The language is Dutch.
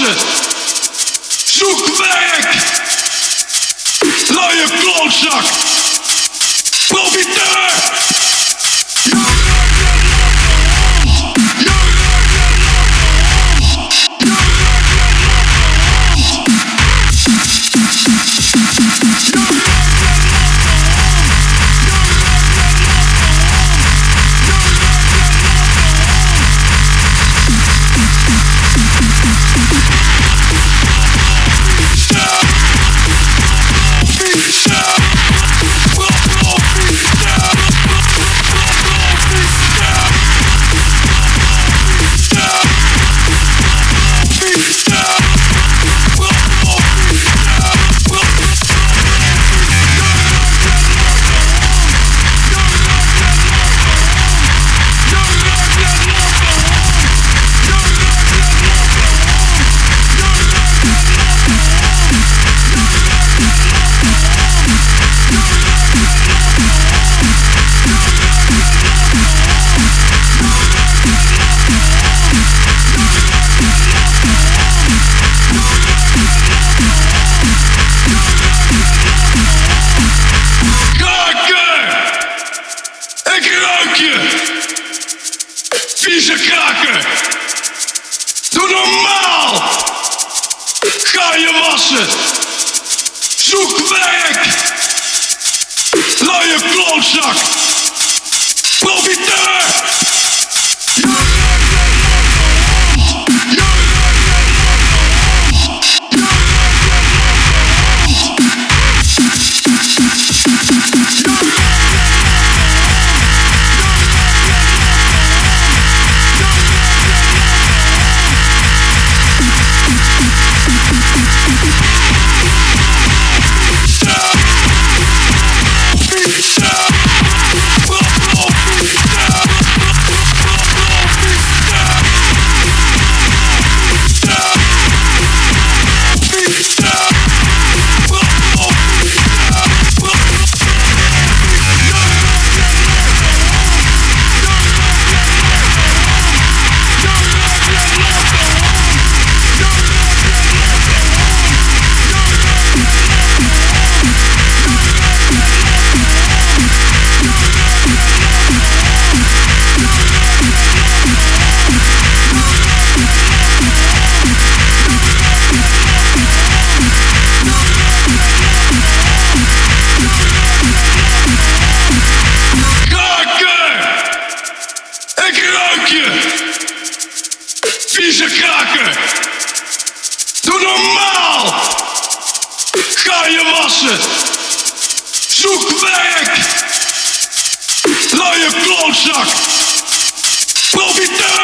Flasche. Zug weg! Neue Goldsack! Ik ruik je! Vieze kraken! Doe normaal! Ga je wassen! Zoek werk! Luie klootzak! Profiteur! Wassen! Zoek werk! Luie klootzak! Profiteur!